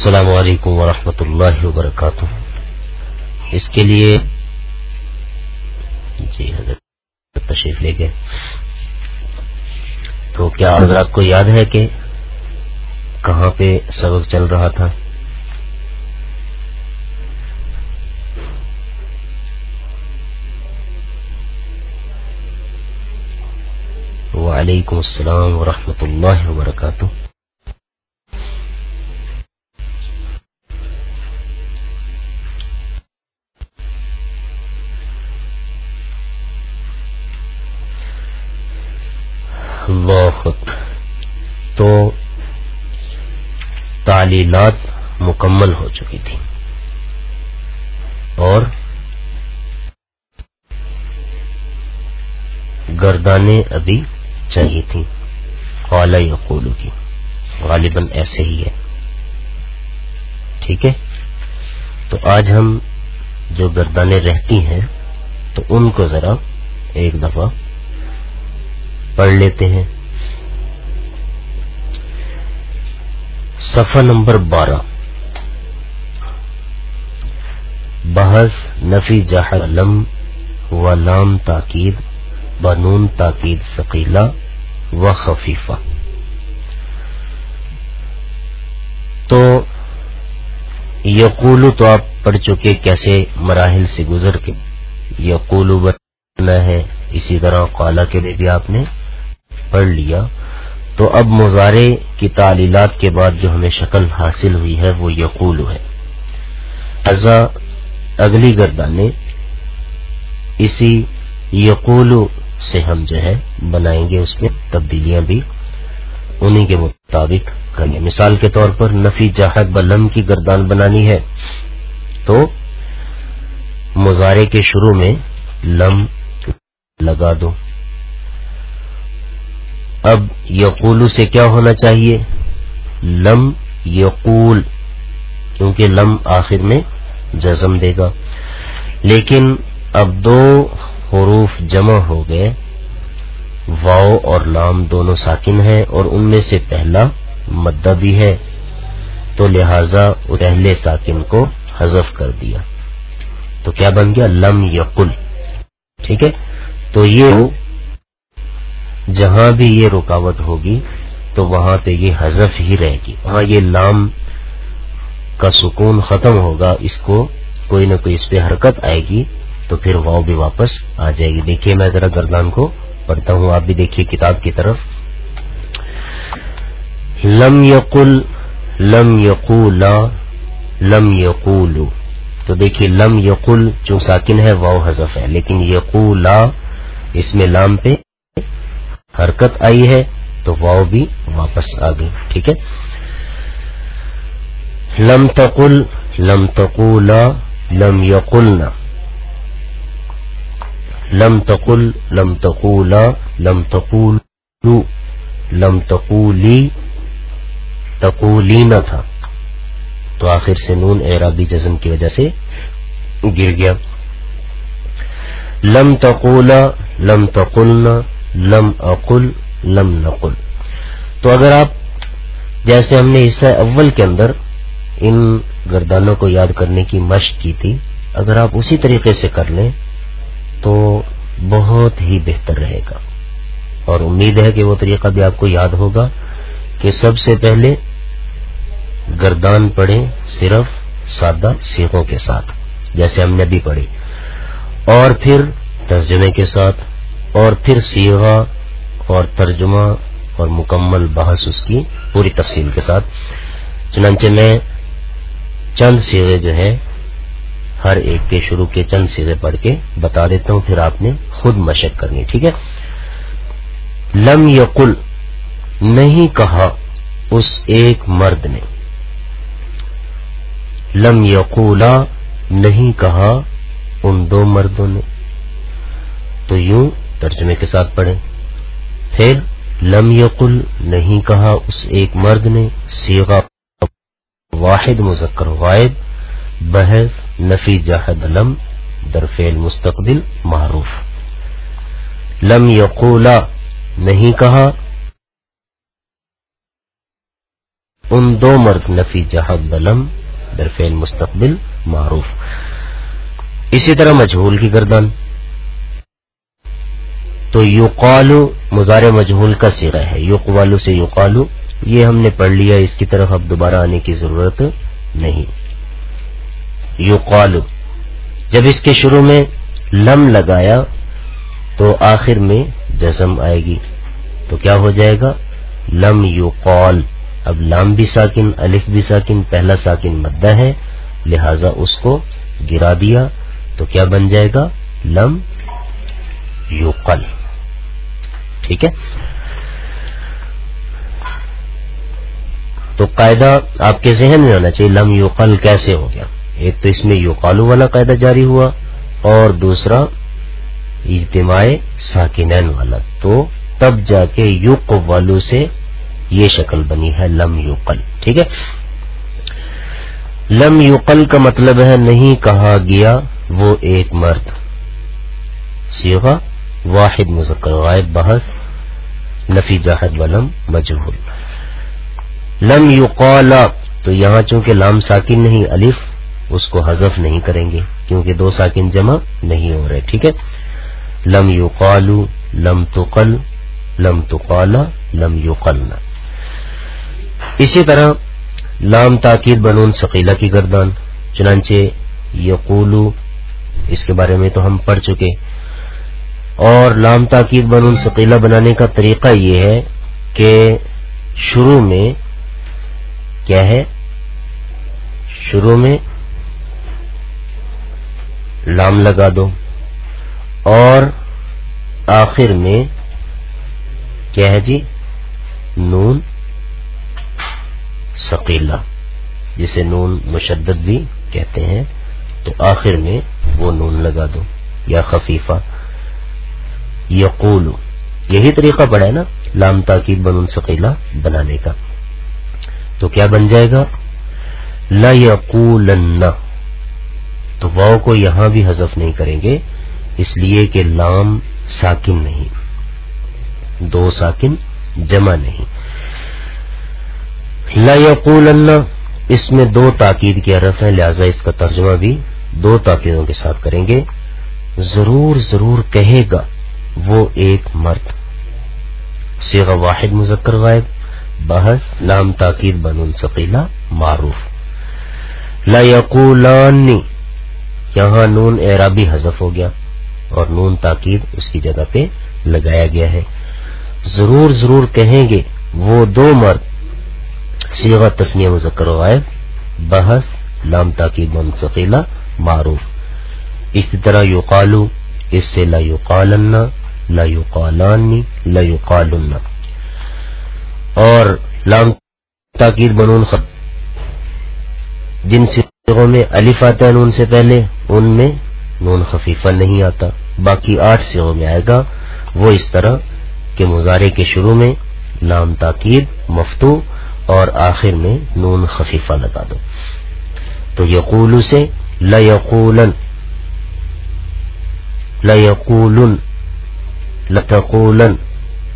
السلام علیکم ورحمۃ اللہ وبرکاتہ۔ اس کے لیے جی حضرت تشریف لے گئے۔ تو کیا حضرات کو یاد ہے کہ کہاں پہ سبق چل رہا تھا؟ وعلیکم السلام ورحمۃ اللہ وبرکاتہ۔ اللہ تو تعلیلات مکمل ہو چکی تھی۔ اور گردانیں ابھی چاہیے تھیں۔ خالہ یقولو کی۔ غالباً ایسے ہی ہے۔ ٹھیک ہے؟ تو آج ہم جو گردانیں رہتی ہیں تو ان کو ذرا ایک دفعہ پڑھ لیتے ہیں۔ صفحہ نمبر بارہ۔ بحث نفی جہر علم و لام تاکید، بنون تاکید ثقیلا و خفیفہ۔ تو یقولو تو آپ پڑھ چکے کیسے مراحل سے گزر کے۔ یقولو بنا ہے، اسی طرح قالا کے لیے بھی آپ نے پڑھ لیا۔ تو اب مظاہرے کی تعلیلات کے بعد جو ہمیں شکل حاصل ہوئی ہے وہ یقول ہے۔ ازا اگلی گردانے اسی یقول سے ہم جو ہے بنائیں گے اس میں تبدیلیاں بھی۔ انہی کے مطابق کریں مثال کے طور پر نفی جہد بلم کی گردان بنانی ہے۔ تو مظاہرے کے شروع میں لم لگا دو۔ اب یقولو سے کیا ہونا چاہیے؟ لم یقول، کیونکہ لم آخر میں جزم دے گا۔ لیکن اب دو حروف جمع ہو گئے۔ واؤ اور لام دونوں ساکن ہیں اور ان میں سے پہلا مدہ بھی ہے۔ تو لہذا پہلے ساکن کو حذف کر دیا۔ تو کیا بن گیا؟ لم یقل۔ ٹھیک ہے؟ تو یہ جہاں بھی یہ رکاوٹ ہوگی تو وہاں پہ یہ حذف ہی رہے گی۔ وہاں یہ لام کا سکون ختم ہوگا، اس کو کوئی نہ کوئی اس پہ حرکت آئے گی تو پھر واؤ بھی واپس آ جائے گی۔ دیکھیے میں ذرا گردان کو پڑھتا ہوں، آپ بھی دیکھیے کتاب کی طرف۔ لم یقل، لم یقولا، لم یقولو۔ تو دیکھیے، لم یقل جو ساکن ہے واؤ حذف ہے، لیکن یقولا اس میں لام پہ حرکت آئی ہے تو واؤ بھی واپس آ گئی، ٹھیک ہے؟ لم تقل، لم تقولا، لم یقلنا۔ لم تقل، لم تقولا، لم تقولو، لم تقولی تقولی نہ تھا۔ تو آخر سے نون اعرابی جزم کی وجہ سے گر گیا۔ لم تقولا، لم تقلنا۔ لم اقل، لم نقل۔ تو اگر آپ جیسے ہم نے حصہ اول کے اندر ان گردانوں کو یاد کرنے کی مشق کی تھی، اگر آپ اسی طریقے سے کر لیں تو بہت ہی بہتر رہے گا۔ اور امید ہے کہ وہ طریقہ بھی آپ کو یاد ہوگا کہ سب سے پہلے گردان پڑھیں صرف سادہ سیخوں کے ساتھ، جیسے ہم نے بھی پڑھی، اور پھر ترجمے کے ساتھ اور پھر سیغا اور ترجمہ اور مکمل بحث اس کی پوری تفصیل کے ساتھ۔ چنانچہ میں چند سیغے جو ہے ہر ایک کے شروع کے چند سیغے پڑھ کے بتا دیتا ہوں، پھر آپ نے خود مشق کرنی، ٹھیک ہے؟ لم یقل، نہیں کہا اس ایک مرد نے۔ لم یقولا، نہیں کہا ان دو مردوں نے۔ تو یوں ترجمے کے ساتھ پڑھیں۔ پھر لم یقل، نہیں کہا اس ایک مرد نے سیغا واحد مذکر غائب، بحث نفی جہد لم درفیل مستقبل معروف۔ لم یقولا نہیں کہا ان دو مرد نفی جہد بلم درفیل مستقبل معروف۔ اسی طرح مجہول کی گردان۔ تو یوقالو مزار مجہول کا سیرا ہے۔ یوقوالو سے یوقالو یہ ہم نے پڑھ لیا، اس کی طرف اب دوبارہ آنے کی ضرورت نہیں۔ یوقالو جب اس کے شروع میں لم لگایا تو آخر میں جزم آئے گی۔ تو کیا ہو جائے گا؟ لم یوقال اب لام بھی ساکن، الف بھی ساکن، پہلا ساکن مدہ ہے، لہذا اس کو گرا دیا۔ تو کیا بن جائے گا؟ لم یو قل ٹھیک ہے؟ تو قاعدہ آپ کے ذہن میں ہونا چاہیے، لم یو قل کیسے ہو گیا؟ ایک تو اس میں یو قالو والا قاعدہ جاری ہوا اور دوسرا اجتماع ساکنین والا۔ تو تب جا کے یوق والو سے یہ شکل بنی ہے، لم یوقل ٹھیک ہے؟ لم یوقل کا مطلب ہے نہیں کہا گیا، وہ ایک مرد۔ سیغا واحد، مذکر، غائب، بحث۔ نفی جاہد ولم مجہول۔ لم یقالا تو یہاں چونکہ لام ساکن نہیں، الف، اس کو حذف نہیں کریں گے، کیونکہ دو ساکن جمع نہیں ہو رہے، ٹھیک ہے؟ لم یقالو لم تقل، لم تقالا لم یقلنا اسی طرح لام تاکید بنون ثقیلا کی گردان، چنانچہ یقولو اس کے بارے میں تو ہم پڑھ چکے۔ اور لام تاکید بنون ثقیلا بنانے کا طریقہ یہ ہے کہ شروع میں کیا ہے؟ شروع میں لام لگا دو اور آخر میں کیا ہے جی؟ نون ثقیلا جسے نون مشدد بھی کہتے ہیں، تو آخر میں وہ نون لگا دو یا خفیفہ۔ یقول. یہی طریقہ پڑا ہے نا، لام تاکید بنون ثقیلا بنانے کا۔ تو کیا بن جائے گا؟ لا یقولن. تو واؤ کو یہاں بھی حذف نہیں کریں گے، اس لیے کہ لام ساکن نہیں۔ دو ساکن جمع نہیں۔ لا یقولن. اس میں دو تاکید کی عرف ہے لہذا اس کا ترجمہ بھی دو تاکیدوں کے ساتھ کریں گے۔ ضرور ضرور کہے گا۔ وہ ایک مرد۔ سیغ واحد مذکر غائب، بحث لام تاکید بنون ثقیلا معروف۔ لا یقولانی، یہاں نون اعرابی حذف ہو گیا اور نون تاکید اس کی جگہ پہ لگایا گیا ہے۔ ضرور ضرور کہیں گے، وہ دو مرد۔ سیغ تسنیہ مذکر غائب، بحث لام تاکید منصقیلا معروف۔ اسی طرح یو قالو اس سے لا یو لا یو قالانی لا یو اور لام تاکید بنون خط جن سیغوں میں الف آتا ہے نون سے پہلے، ان میں نون خفیفہ نہیں آتا۔ باقی آٹھ سیغوں میں آئے گا۔ وہ اس طرح کہ مظاہرے کے شروع میں لام تاکید مفتو اور آخر میں نون خفیفہ لگا دو۔ تو یقول سے لقولن لقولن لتقولن،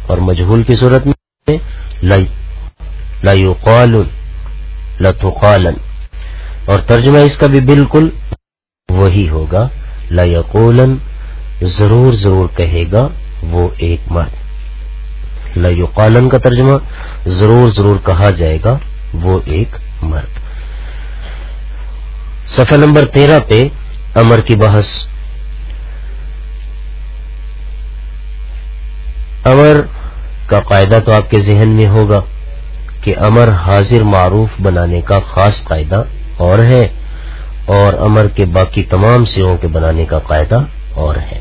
اور مجہول کی صورت میں لقالن لتقالن۔ اور ترجمہ اس کا بھی بالکل وہی ہوگا لقولن ضرور ضرور کہے گا وہ ایک مرد۔ لقالن کا ترجمہ ضرور ضرور کہا جائے گا وہ ایک مرد۔ صفحہ نمبر تیرہ پہ امر کی بحث۔ امر کا قاعدہ تو آپ کے ذہن میں ہوگا کہ امر حاضر معروف بنانے کا خاص قاعدہ اور ہے اور امر کے باقی تمام سیوں کے بنانے کا قاعدہ اور ہے۔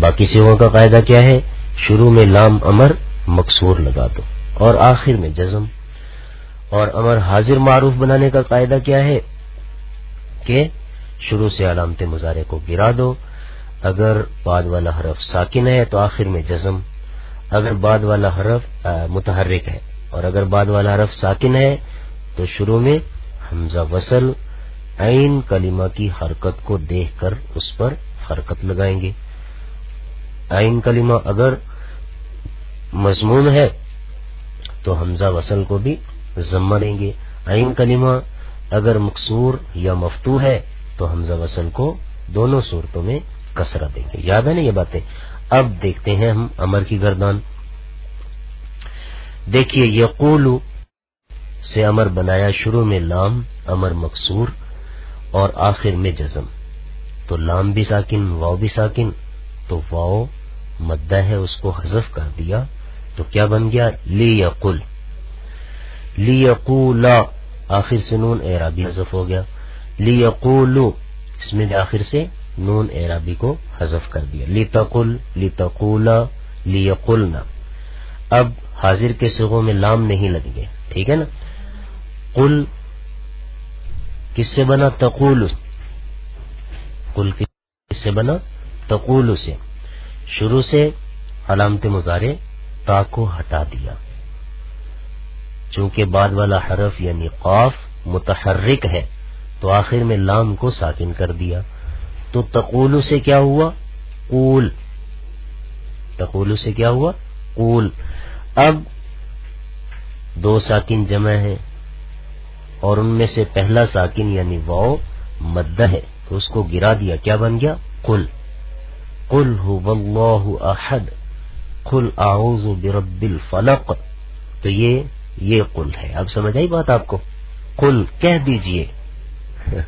باقی سیوں کا قاعدہ کیا ہے؟ شروع میں لام امر مقصور لگا دو اور آخر میں جزم۔ اور امر حاضر معروف بنانے کا قاعدہ کیا ہے؟ کہ شروع سے علامت مظاہرے کو گرا دو اگر بعد والا حرف ساکن ہے تو آخر میں جزم، اگر بعد والا حرف متحرک ہے، اور اگر بعد والا حرف ساکن ہے تو شروع میں حمزہ وصل، عین کلمہ کی حرکت کو دیکھ کر اس پر حرکت لگائیں گے۔ عین کلمہ اگر مضمون ہے تو حمزہ وصل کو بھی ضمہ دیں گے۔ عین کلمہ اگر مقصور یا مفتو ہے تو حمزہ وصل کو دونوں صورتوں میں کسرہ دیں گے یاد ہے نا یہ باتیں؟ اب دیکھتے ہیں ہم امر کی گردان۔ دیکھیے، یقول سے امر بنایا شروع میں لام امر مقصور اور آخر میں جزم۔ تو لام بھی ساکن واؤ بھی ساکن۔ تو واؤ مدہ ہے، اس کو حذف کر دیا۔ تو کیا بن گیا؟ لی یقل لی یقولا آخر سے نون، اعرابی حذف ہو گیا۔ لی یقولو اس میں آخر سے نون اعرابی کو حذف کر دیا۔ لی تقل لی اب حاضر کے سگوں میں لام نہیں لگ گئے ٹھیک ہے نا؟ قل، کس سے بنا؟ تقول۔ قل کس سے بنا؟ تقول سے۔ شروع سے علامت مظاہرے تا کو ہٹا دیا۔ چونکہ بعد والا حرف یعنی قاف متحرک ہے، تو آخر میں لام کو ساکن کر دیا۔ تو تقول سے کیا ہوا؟ قول. تقول سے کیا ہوا؟ قول. اب دو ساکن جمع ہے اور ان میں سے پہلا ساکن یعنی واؤ مدہ ہے، تو اس کو گرا دیا، کیا بن گیا؟ کل کل ہو احد. کل اعوذ برب الفلق. تو یہ یہ کل ہے۔ اب سمجھ آئی بات آپ کو؟ کل کہہ دیجیے.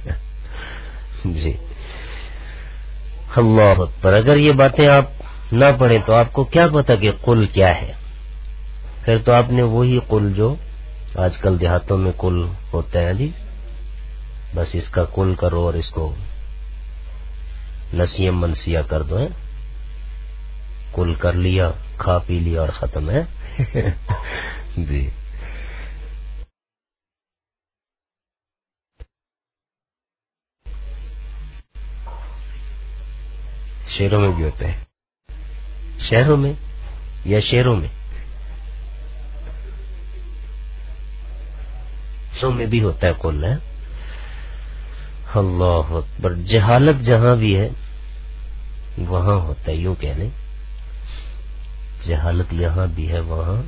جی. اللہ پر اگر یہ باتیں آپ نہ پڑھیں تو آپ کو کیا پتا کہ کل کیا ہے۔ پھر تو آپ نے وہی کل جو آج کل دیہاتوں میں کل ہوتا ہے جی۔ بس اس کا کل کرو اور اس کو نسیم منسیا کر دو ہے کل کر لیا، کھا پی لیا اور ختم ہے جی۔ شہروں میں بھی ہوتا ہے۔ شہروں میں یا شہروں میں؟ شہروں میں بھی ہوتا ہے کل ہے اللہ اکبر، جہالت جہاں بھی ہے، وہاں ہوتا ہے، یوں کہہ لیں۔ جہالت یہاں بھی ہے، وہاں۔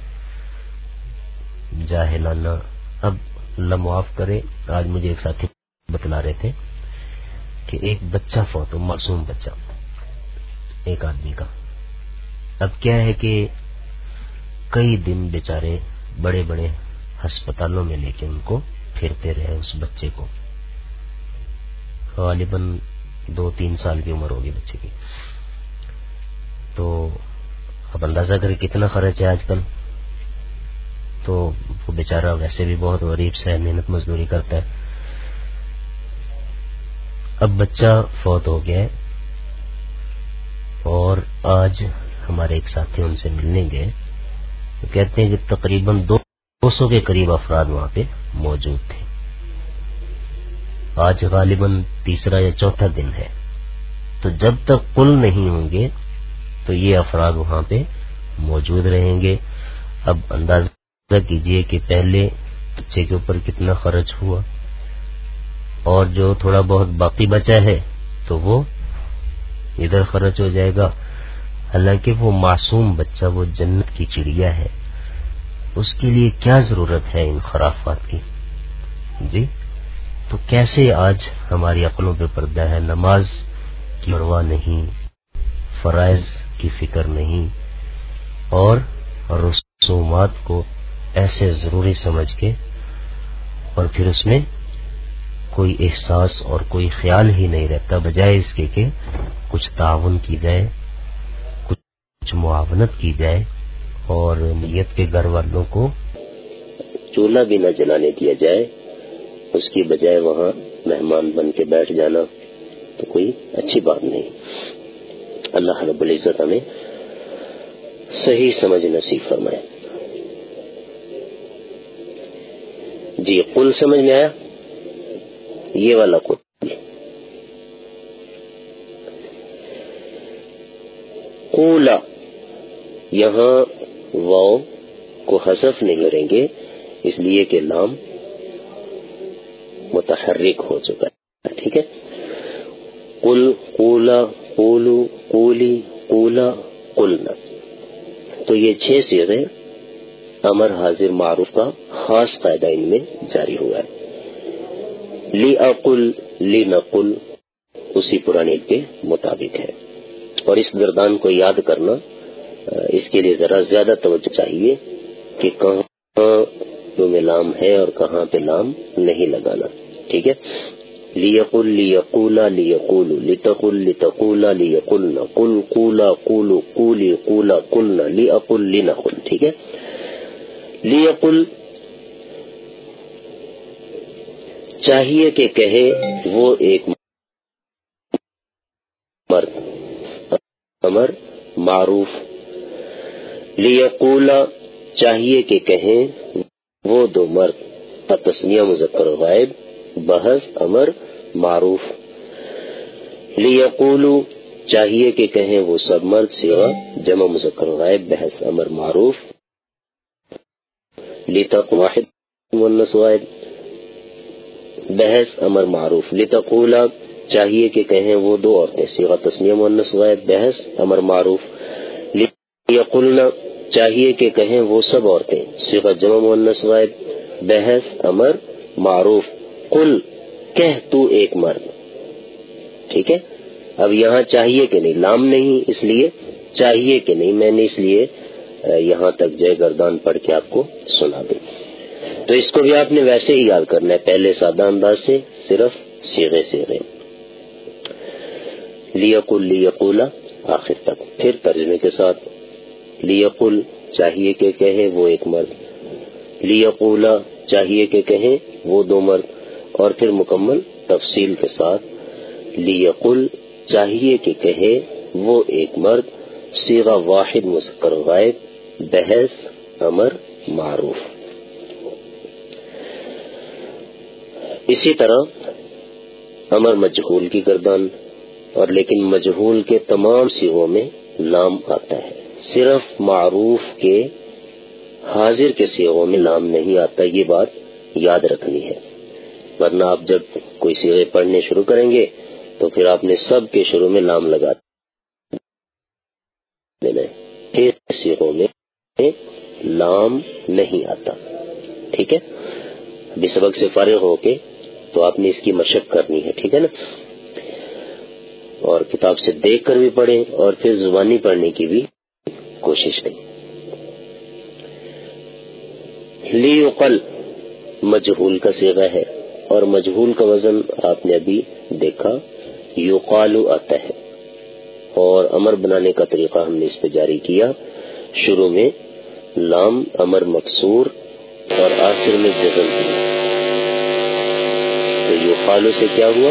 جاہلانہ، اب اللہ معاف کرے، آج مجھے ایک ساتھی بتلا رہے تھے کہ ایک بچہ فوت معصوم بچہ۔ ایک آدمی کا۔ اب کیا ہے کہ کئی دن بیچارے بڑے بڑے ہسپتالوں میں لے کے ان کو پھرتے رہے اس بچے کو۔ غالباً دو تین سال کی عمر ہوگی بچے کی۔ تو اب اندازہ کرے کتنا خرچ ہے آج کل۔ تو وہ بیچارہ ویسے بھی بہت غریب سے محنت مزدوری کرتا ہے۔ اب بچہ فوت ہو گیا ہے۔ اور آج ہمارے ایک ساتھی ان سے ملنے گئے۔ وہ کہتے ہیں کہ تقریباً دو سو کے قریب افراد وہاں پہ موجود تھے۔ آج غالباً تیسرا یا چوتھا دن ہے۔ تو جب تک کل نہیں ہوں گے، تو یہ افراد وہاں پہ موجود رہیں گے۔ اب اندازہ کیجیے کہ پہلے بچے کے اوپر کتنا خرچ ہوا۔ اور جو تھوڑا بہت باقی بچا ہے، تو وہ ادھر خرچ ہو جائے گا۔ حالانکہ وہ معصوم بچہ، وہ جنت کی چڑیا ہے۔ اس کے لیے کیا ضرورت ہے ان خرافات کی؟ جی تو کیسے آج ہماری عقلوں پہ پردہ ہے؟ نماز کی مروا نہیں، فرائض کی فکر نہیں، اور رسومات کو ایسے ضروری سمجھ کے، اور پھر اس میں کوئی احساس اور کوئی خیال ہی نہیں رہتا، بجائے اس کے کہ کچھ تعاون کی جائے، کچھ معاونت کی جائے اور نیت کے گھر والوں کو چولہا بھی نہ جلانے دیا جائے۔ اس کی بجائے وہاں مہمان بن کے بیٹھ جانا تو کوئی اچھی بات نہیں۔ اللہ رب العزت ہمیں صحیح سمجھ نصیب فرمائے۔ جی کل سمجھ میں آیا؟ یہ والا کل کولا یہاں واؤ کو حذف نہیں کریں گے، اس لیے کہ لام متحرک ہو چکا ہے، ٹھیک ہے؟ کل کولا کولو کولی کولا کلنا تو یہ چھ سیرے امر حاضر معروف کا خاص قاعدہ ان میں جاری ہوا ہے۔ لی اقل لی نقل اسی پرانے کے مطابق ہے۔ اور اس گردان کو یاد کرنا اس کے لیے ذرا زیادہ توجہ چاہیے کہ کہاں میں لام ہے اور کہاں پہ لام نہیں لگانا۔ ٹھیک ہے؟ لیقل لیقولا لیقول لتقل لتقولا لیقلنا قل قولا قولو قولی قولا قلنا لیقل لنقل۔ ٹھیک ہے؟ لیقل چاہیے کہ کہے وہ ایک مرد، امر معروف۔ لیقولا چاہیے کہ کہیں وہ دو مرد۔ تسنیہ مذکر غائب بحث، امر معروف۔ لیقولو چاہیے کہ کہیں وہ سب مرد سوا۔ جمع، مذکر غائب بحث، امر معروف۔ لتق واحد مونس واحد۔ بحث، امر معروف لتقولا، چاہیے کہ کہیں وہ دو عورتیں سیغا تسنیہ مونس غائب بحث، امر معروف لیقلنا چاہیے کہ کہیں وہ سب عورتیں سیغا جمع مونس غائب بحث، امر معروف کل کہہ تو ایک مرد۔ ٹھیک ہے؟ اب یہاں چاہیے کہ نہیں، لام نہیں، اس لیے چاہیے کہ نہیں، میں نے اس لیے یہاں تک جے گردان پڑھ کے آپ کو سنا دوں۔ تو اس کو بھی آپ نے ویسے ہی یاد کرنا ہے، پہلے سادہ انداز سے صرف سیغے سیغے۔ لیقل لیقولا آخر تک۔ پھر ترجمے کے ساتھ لیقل چاہیے کہ کہے وہ ایک مرد۔ لیقولا چاہیے کہ کہیں وہ دو مرد۔ اور پھر مکمل تفصیل کے ساتھ لیقل چاہیے کہ کہے وہ ایک مرد۔ سیغا واحد مسکر غائب، بحث، امر، معروف۔ اسی طرح امر مجہول کی گردان اور لیکن مجہول کے تمام سیغوں میں لام آتا ہے۔ صرف معروف کے حاضر کے سیغوں میں لام نہیں آتا، یہ بات یاد رکھنی ہے۔ ورنہ آپ جب کوئی سیغے پڑھنے شروع کریں گے تو پھر آپ نے سب کے شروع میں لام لگا دینا سیغوں میں لام نہیں آتا۔ ٹھیک ہے؟ ابھی سبق سے فارغ ہو کے تو آپ نے اس کی مشق کرنی ہے، ٹھیک ہے نا؟ اور کتاب سے دیکھ کر بھی پڑھیں اور پھر زبانی پڑھنے کی بھی کوشش کریں۔ لی قل مجہول کا سیگا ہے اور مجہول کا وزن آپ نے ابھی دیکھا۔ یو قالو آتا ہے۔ اور امر بنانے کا طریقہ ہم نے اس پہ جاری کیا۔ شروع میں لام، امر مقصور اور آخر میں جزم۔ کیا تو سے کیا ہوا؟